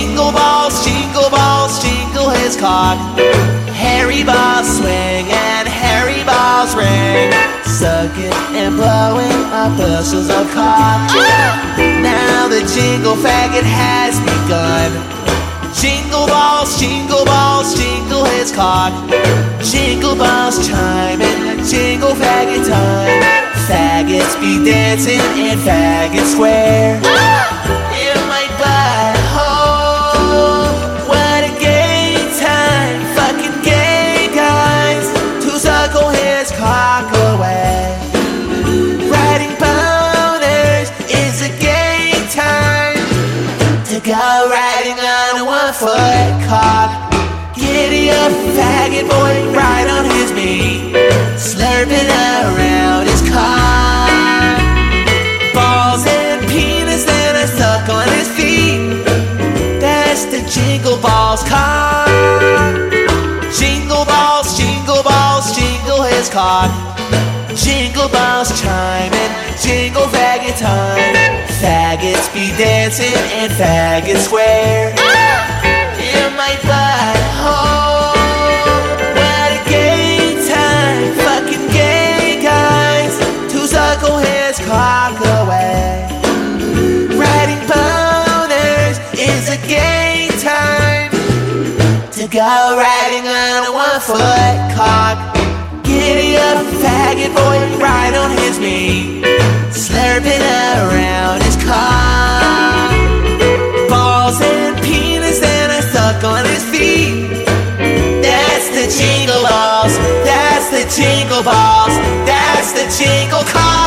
Jingle balls, jingle balls, jingle his cock. Harry balls swing and Harry balls ring. Sucking and blowing up bushels of cock. Now the jingle faggot has begun. Jingle balls, jingle balls, jingle his cock. Jingle balls chime in, jingle faggot time. Faggots be dancing in faggot square. Go riding on a one foot cock. Giddy up, faggot boy, right on his meat, slurping around his cock. Balls and penis that I suck on his feet. That's the jingle balls cock. Jingle balls, jingle balls, jingle his cock. Jingle balls chiming, jingle faggot time. Be dancing and faggots swear. In my butthole, what a gay time, fucking gay guys to suckle his cock away. Riding boners is a gay time to go riding on a one foot cock. Giddy up, faggot boy, right on his meat, his feet. That's the jingle balls, that's the jingle balls, that's the jingle cock.